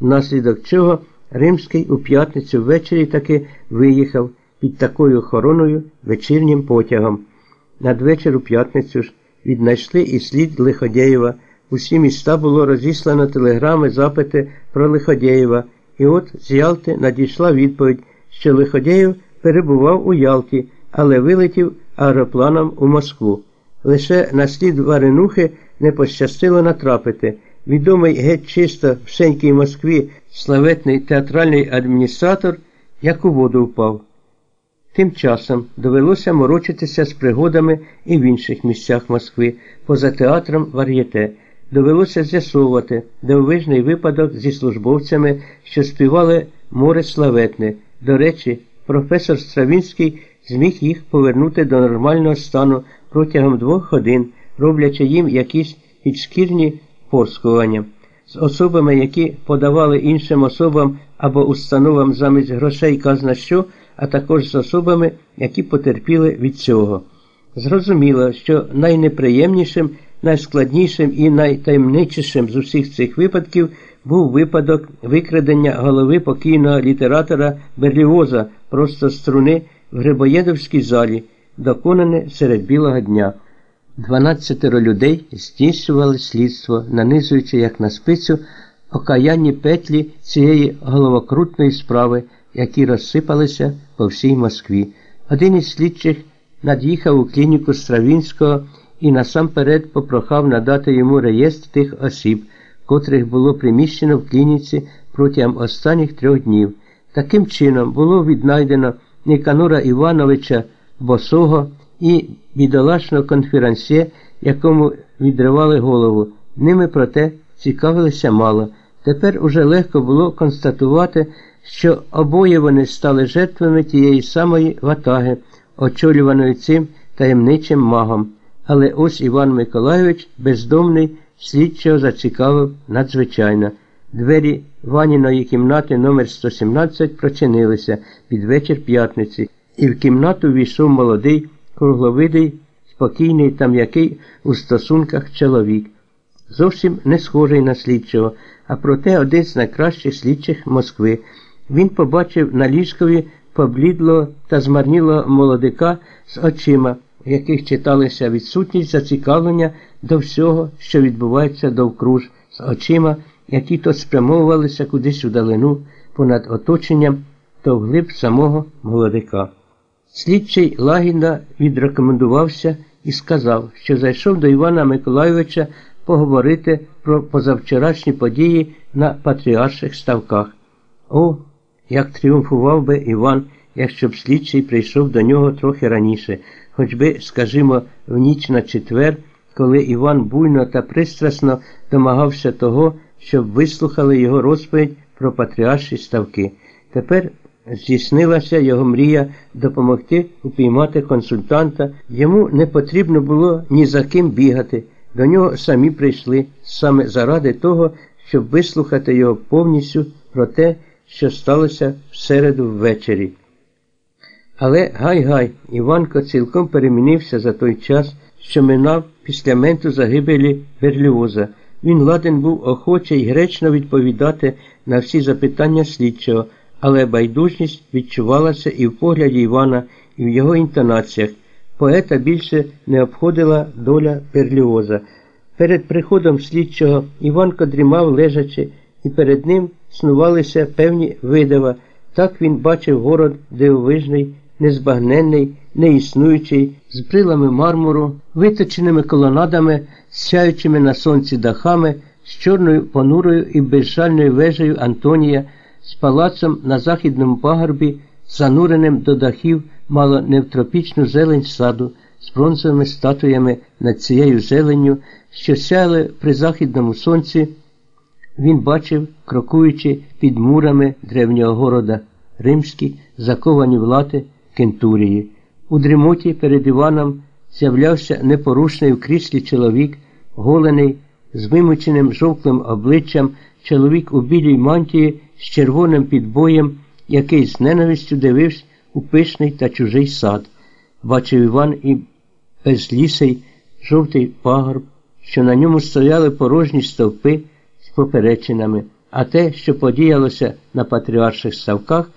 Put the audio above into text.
внаслідок чого Римський у п'ятницю ввечері таки виїхав під такою охороною вечірнім потягом. Надвечір у п'ятницю ж віднайшли і слід Лиходєєва. Усі міста було розіслано телеграми, запити про Лиходєєва, і от з Ялти надійшла відповідь, що Лиходєєв перебував у Ялті, але вилетів аеропланом у Москву. Лише на слід Варенухи не пощастило натрапити. Відомий геть чисто в Сенькій Москві славетний театральний адміністратор як у воду впав. Тим часом довелося морочитися з пригодами і в інших місцях Москви, поза театром Вар'єте. Довелося з'ясовувати дивовижний випадок зі службовцями, що співали море славетне. До речі, професор Стравінський зміг їх повернути до нормального стану протягом двох годин, роблячи їм якісь підшкірні порскування. З особами, які подавали іншим особам або установам замість грошей казна що, а також з особами, які потерпіли від цього. Зрозуміло, що найнеприємнішим, найскладнішим і найтаємничішим з усіх цих випадків був випадок викрадення голови покійного літератора Берліоза просто струни в Грибоєдовській залі, доконане серед білого дня. Дванадцятеро людей здійснювали слідство, нанизуючи як на спицю окаянні петлі цієї головокрутної справи, які розсипалися по всій Москві. Один із слідчих над'їхав у клініку Стравінського і насамперед попрохав надати йому реєстр тих осіб, котрих було приміщено в клініці протягом останніх трьох днів. Таким чином було віднайдено Ніканора Івановича Босого і бідолашного конферансьє, якому відривали голову. Ними, проте, цікавилися мало. Тепер уже легко було констатувати, що обоє вони стали жертвами тієї самої ватаги, очолюваної цим таємничим магом. Але ось Іван Миколайович, бездомний, слідчого зацікавив надзвичайно. Двері Ваніної кімнати номер 117 прочинилися під вечір п'ятниці, і в кімнату війшов молодий, кругловидий, спокійний та м'який у стосунках чоловік. Зовсім не схожий на слідчого, а проте один з найкращих слідчих Москви. Він побачив на ліжкові поблідлого та змарнілого молодика з очима, в яких читалася відсутність зацікавлення до всього, що відбувається довкруж, з очима, які то спрямовувалися кудись у далину понад оточенням, то вглиб самого молодика. Слідчий лагідно відрекомендувався і сказав, що зайшов до Івана Миколайовича поговорити про позавчорашні події на патріарших ставках. О, як тріумфував би Іван, якщо б слідчий прийшов до нього трохи раніше, хоч би, скажімо, в ніч на четвер, коли Іван буйно та пристрасно домагався того, щоб вислухали його розповідь про патріарші ставки. Тепер здійснилася його мрія допомогти упіймати консультанта. Йому не потрібно було ні за ким бігати. До нього самі прийшли саме заради того, щоб вислухати його повністю про те, що сталося в середу ввечері. Але гай-гай, Іванко цілком перемінився за той час, що минав після менту загибелі Берліоза. Він ладен був охоче й гречно відповідати на всі запитання слідчого, але байдужність відчувалася і в погляді Івана, і в його інтонаціях. Поета більше не обходила доля Берліоза. Перед приходом слідчого Іванко дрімав лежачи, і перед ним снувалися певні видава. Так він бачив город дивовижний, незбагненний, неіснуючий, з брилами мармуру, виточеними колонадами, сяючими на сонці дахами, з чорною понурою і безжальною вежею Антонія, з палацом на західному пагорбі, зануреним до дахів мало не в тропічну зелень саду, з бронзовими статуями над цією зеленню, що сяяли при західному сонці. Він бачив, крокуючи під мурами древнього города, римські, заковані в лати кентурії. У дрімоті перед Іваном з'являвся непорушний в кріслі чоловік, голений, з вимученим жовклим обличчям, чоловік у білій мантії з червоним підбоєм, який з ненавистю дивився у пишний та чужий сад. Бачив Іван і безлісий жовтий пагорб, що на ньому стояли порожні стовпи з поперечинами, А те, що подіялося на патріарших ставках,